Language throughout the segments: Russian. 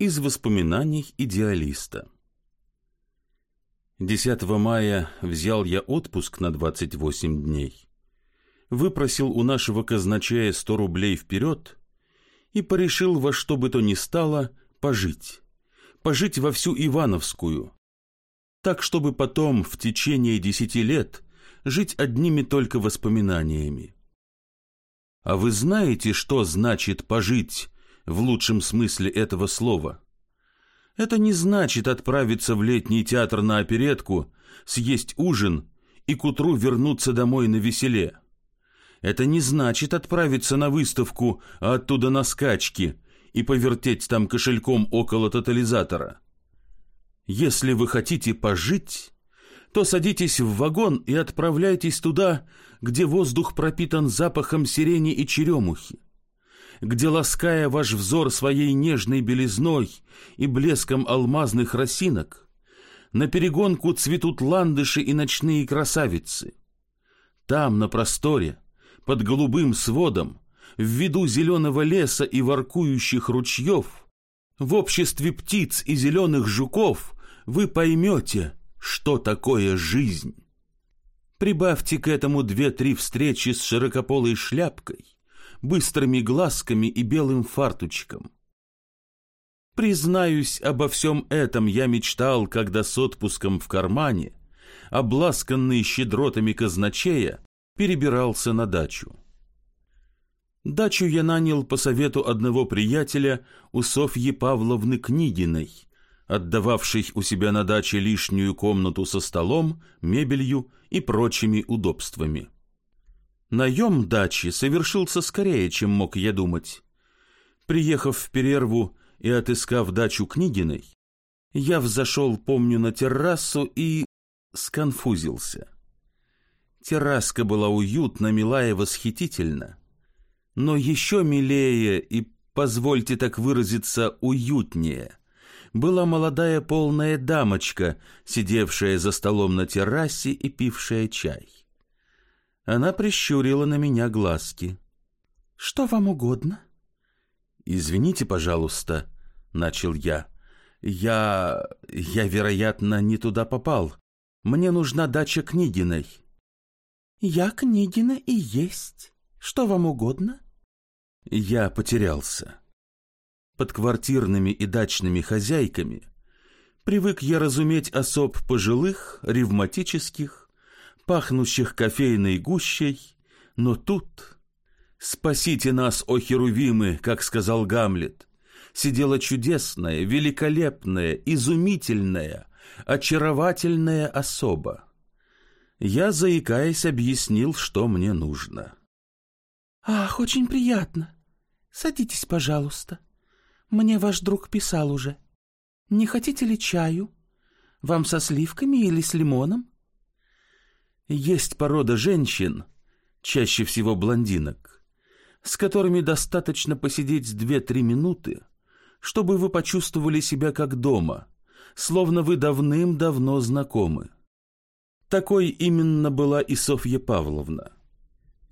Из воспоминаний идеалиста. 10 мая взял я отпуск на 28 дней, выпросил у нашего казначея 100 рублей вперед и порешил во что бы то ни стало пожить, пожить во всю Ивановскую, так, чтобы потом в течение десяти лет жить одними только воспоминаниями. А вы знаете, что значит пожить в лучшем смысле этого слова? Это не значит отправиться в летний театр на оперетку, съесть ужин и к утру вернуться домой на веселе. Это не значит отправиться на выставку, а оттуда на скачки и повертеть там кошельком около тотализатора. Если вы хотите пожить, то садитесь в вагон и отправляйтесь туда, где воздух пропитан запахом сирени и черемухи, где, лаская ваш взор своей нежной белизной и блеском алмазных росинок, на перегонку цветут ландыши и ночные красавицы. Там, на просторе, под голубым сводом, в виду зеленого леса и воркующих ручьев, в обществе птиц и зеленых жуков вы поймете, что такое жизнь. Прибавьте к этому две-три встречи с широкополой шляпкой, быстрыми глазками и белым фартучком. Признаюсь, обо всем этом я мечтал, когда с отпуском в кармане, обласканный щедротами казначея, перебирался на дачу. Дачу я нанял по совету одного приятеля у Софьи Павловны Книгиной, отдававшей у себя на даче лишнюю комнату со столом, мебелью и прочими удобствами. Наем дачи совершился скорее, чем мог я думать. Приехав в Перерву и отыскав дачу Книгиной, я взошел, помню, на террасу и сконфузился. Терраска была уютна, мила и восхитительна, но еще милее и, позвольте так выразиться, уютнее была молодая полная дамочка, сидевшая за столом на террасе и пившая чай. Она прищурила на меня глазки. «Что вам угодно?» «Извините, пожалуйста», — начал я. «Я... я, вероятно, не туда попал. Мне нужна дача Книгиной». «Я Книгина и есть. Что вам угодно?» Я потерялся. Под квартирными и дачными хозяйками привык я разуметь особ пожилых, ревматических, пахнущих кофейной гущей, но тут «Спасите нас, о Херувимы», как сказал Гамлет, сидела чудесная, великолепная, изумительная, очаровательная особа. Я, заикаясь, объяснил, что мне нужно. «Ах, очень приятно. Садитесь, пожалуйста. Мне ваш друг писал уже. Не хотите ли чаю? Вам со сливками или с лимоном?» Есть порода женщин, чаще всего блондинок, с которыми достаточно посидеть две-три минуты, чтобы вы почувствовали себя как дома, словно вы давным-давно знакомы. Такой именно была и Софья Павловна.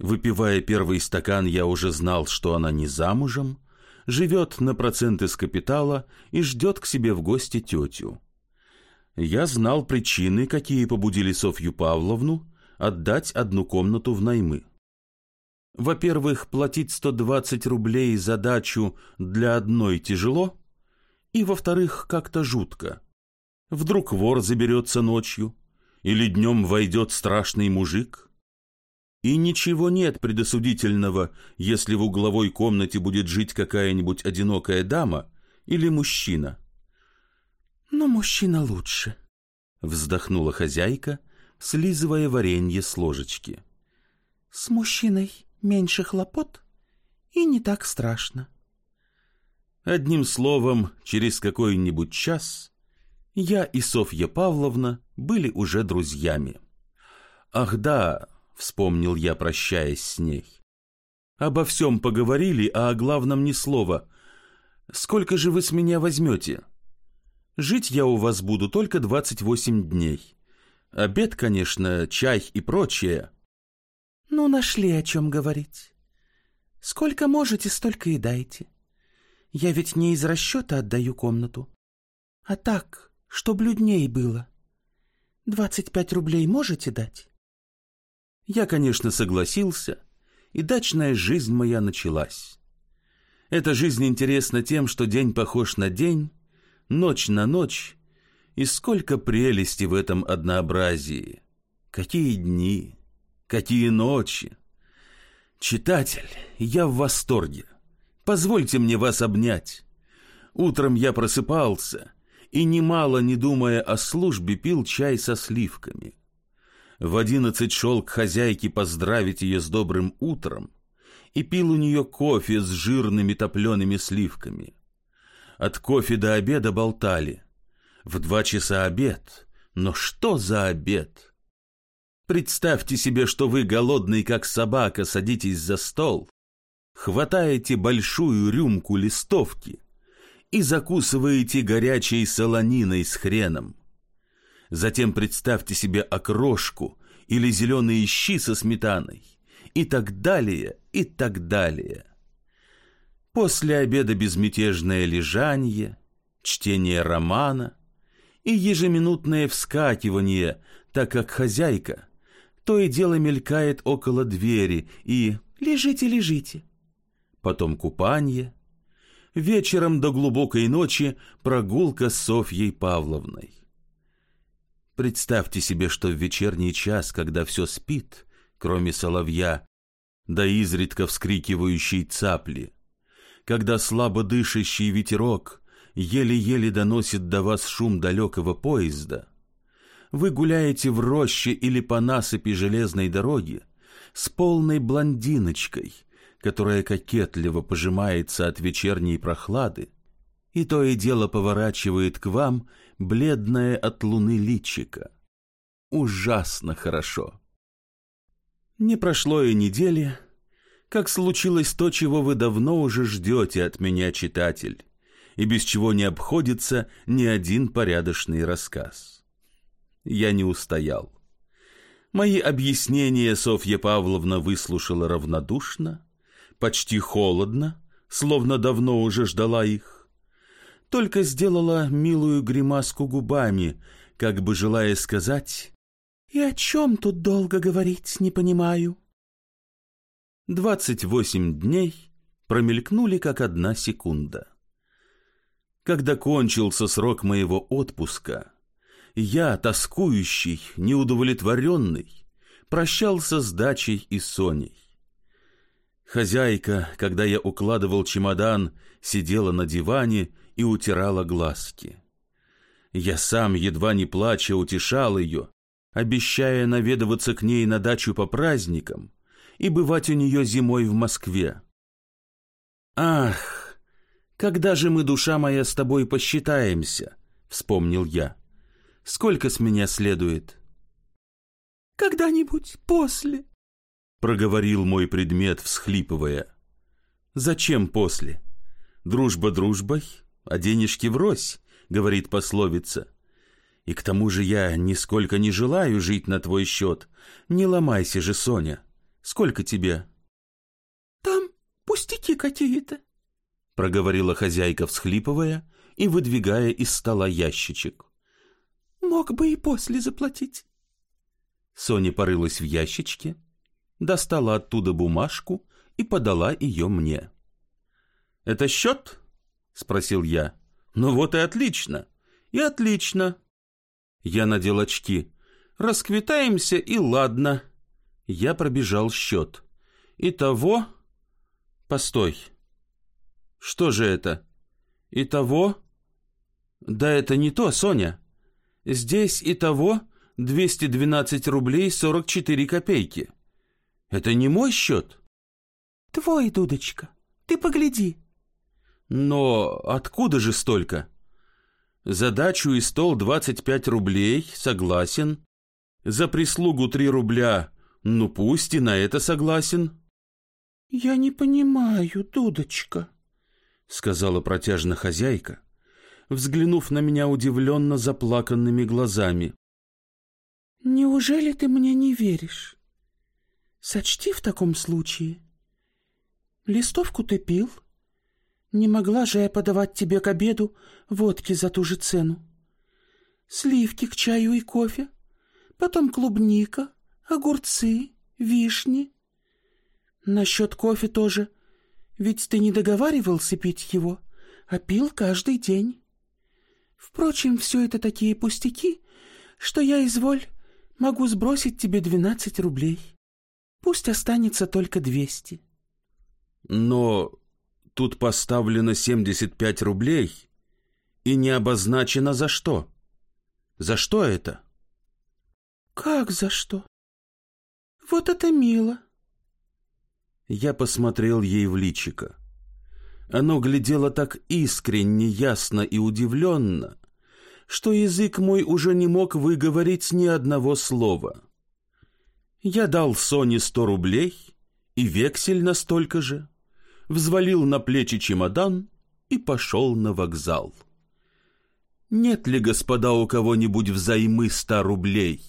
Выпивая первый стакан, я уже знал, что она не замужем, живет на проценты с капитала и ждет к себе в гости тетю. Я знал причины, какие побудили Софью Павловну отдать одну комнату в наймы. Во-первых, платить 120 рублей за дачу для одной тяжело, и, во-вторых, как-то жутко. Вдруг вор заберется ночью, или днем войдет страшный мужик. И ничего нет предосудительного, если в угловой комнате будет жить какая-нибудь одинокая дама или мужчина. «Но мужчина лучше», — вздохнула хозяйка, слизывая варенье с ложечки. «С мужчиной меньше хлопот и не так страшно». Одним словом, через какой-нибудь час я и Софья Павловна были уже друзьями. «Ах да», — вспомнил я, прощаясь с ней. «Обо всем поговорили, а о главном ни слова. Сколько же вы с меня возьмете? Жить я у вас буду только двадцать восемь дней. Обед, конечно, чай и прочее». «Ну, нашли о чем говорить. Сколько можете, столько и дайте. Я ведь не из расчета отдаю комнату, а так, чтоб людней было. Двадцать пять рублей можете дать? Я, конечно, согласился, и дачная жизнь моя началась. Эта жизнь интересна тем, что день похож на день, ночь на ночь, и сколько прелести в этом однообразии. Какие дни, какие ночи. Читатель, я в восторге. Позвольте мне вас обнять. Утром я просыпался и, немало не думая о службе, пил чай со сливками. В одиннадцать шел к хозяйке поздравить ее с добрым утром и пил у нее кофе с жирными топлеными сливками. От кофе до обеда болтали. В два часа обед. Но что за обед? Представьте себе, что вы, голодный как собака, садитесь за стол, хватаете большую рюмку листовки и закусываете горячей солониной с хреном. Затем представьте себе окрошку или зеленые щи со сметаной и так далее, и так далее. После обеда безмятежное лежанье, чтение романа и ежеминутное вскакивание, так как хозяйка то и дело мелькает около двери и «Лежите, лежите». Потом купание. Вечером до глубокой ночи прогулка с Софьей Павловной. Представьте себе, что в вечерний час, когда все спит, кроме соловья, да изредка вскрикивающей цапли, когда слабо дышащий ветерок еле-еле доносит до вас шум далекого поезда, вы гуляете в роще или по насыпи железной дороги с полной блондиночкой, которая кокетливо пожимается от вечерней прохлады, и то и дело поворачивает к вам бледное от луны личико. Ужасно хорошо. Не прошло и недели, как случилось то, чего вы давно уже ждете от меня, читатель, и без чего не обходится ни один порядочный рассказ. Я не устоял. Мои объяснения Софья Павловна выслушала равнодушно, почти холодно, словно давно уже ждала их. Только сделала милую гримаску губами, как бы желая сказать и о чем тут долго говорить, не понимаю? Двадцать восемь дней промелькнули, как одна секунда. Когда кончился срок моего отпуска, я, тоскующий, неудовлетворенный, прощался с дачей и Соней. Хозяйка, когда я укладывал чемодан, сидела на диване и утирала глазки. Я сам, едва не плача, утешал ее, обещая наведываться к ней на дачу по праздникам и бывать у нее зимой в Москве. «Ах, когда же мы, душа моя, с тобой посчитаемся?» — вспомнил я. «Сколько с меня следует?» «Когда-нибудь после», — проговорил мой предмет, всхлипывая. «Зачем после? Дружба дружбой, а денежки врозь», — говорит пословица. И к тому же я нисколько не желаю жить на твой счет. Не ломайся же, Соня. Сколько тебе? Там пустяки какие-то, проговорила хозяйка, всхлипывая и выдвигая из стола ящичек. Мог бы и после заплатить. Соня порылась в ящичке, достала оттуда бумажку и подала ее мне. «Это счет?» — спросил я. «Ну вот и отлично. И отлично. Я надел очки. Расквитаемся и ладно. Я пробежал счет. Итого... Постой. Что же это? Итого... Да это не то, Соня. Здесь итого 212 рублей 44 копейки. Это не мой счет? Твой, Дудочка. Ты погляди. Но откуда же столько? За дачу и стол 25 рублей, согласен. За прислугу 3 рубля, ну пусть и на это согласен. Я не понимаю, Дудочка, сказала протяжно хозяйка, взглянув на меня удивленно заплаканными глазами. Неужели ты мне не веришь? Сочти в таком случае. Листовку ты пил, Не могла же я подавать тебе к обеду водки за ту же цену. Сливки к чаю и кофе, потом клубника, огурцы, вишни. Насчет кофе тоже, ведь ты не договаривался пить его, а пил каждый день. Впрочем, все это такие пустяки, что я, изволь, могу сбросить тебе двенадцать рублей. Пусть останется только двести. Но тут поставлено семьдесят пять рублей и не обозначено за что. За что это? Как за что? Вот это мило. Я посмотрел ей в личико. Оно глядело так искренне, ясно и удивленно, что язык мой уже не мог выговорить ни одного слова. Я дал Соне сто рублей и вексель на столько же, взвалил на плечи чемодан и пошел на вокзал. Нет ли, господа, у кого-нибудь взаймы ста рублей?